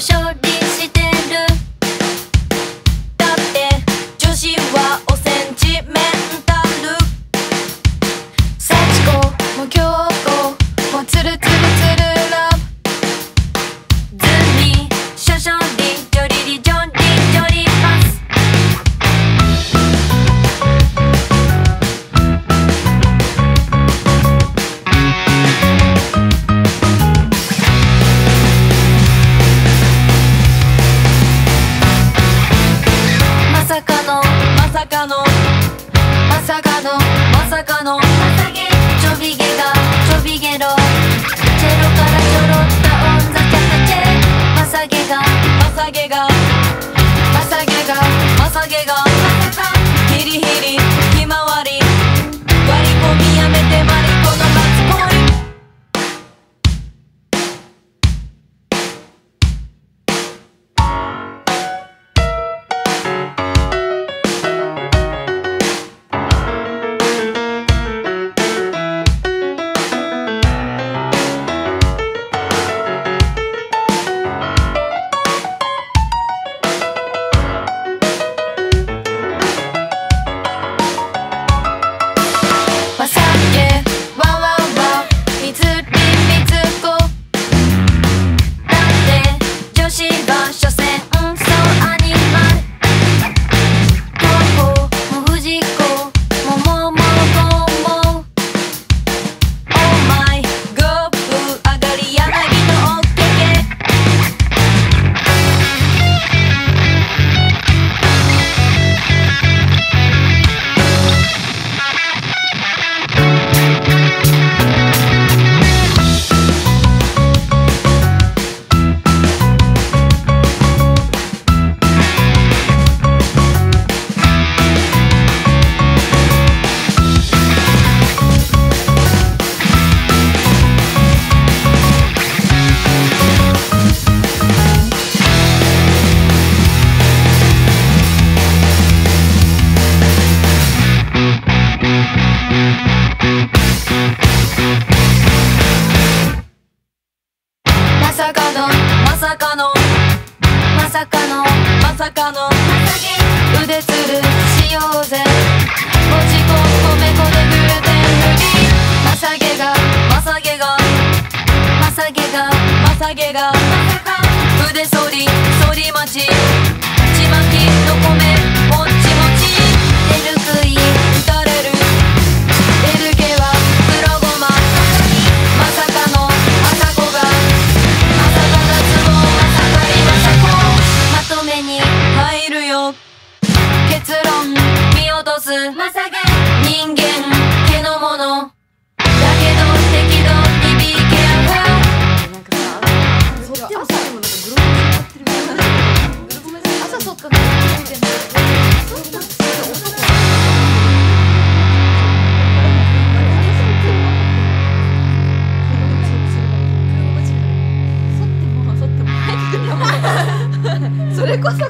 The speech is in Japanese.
yo. さかのまさかのまさかのちょびげがちょびげろチェロからちょろったオンザキャタチェまさげがまさげがまさげがまさげがさかの。まさかの。まさかの。腕つるしようぜ。落ち粉米粉でグルテンフリーまさげが。まさげが。まさげが。まさげが。腕反り反り待ち。まさげ人間毛のもの。だけど適度に be careful ーいなんだそれこそ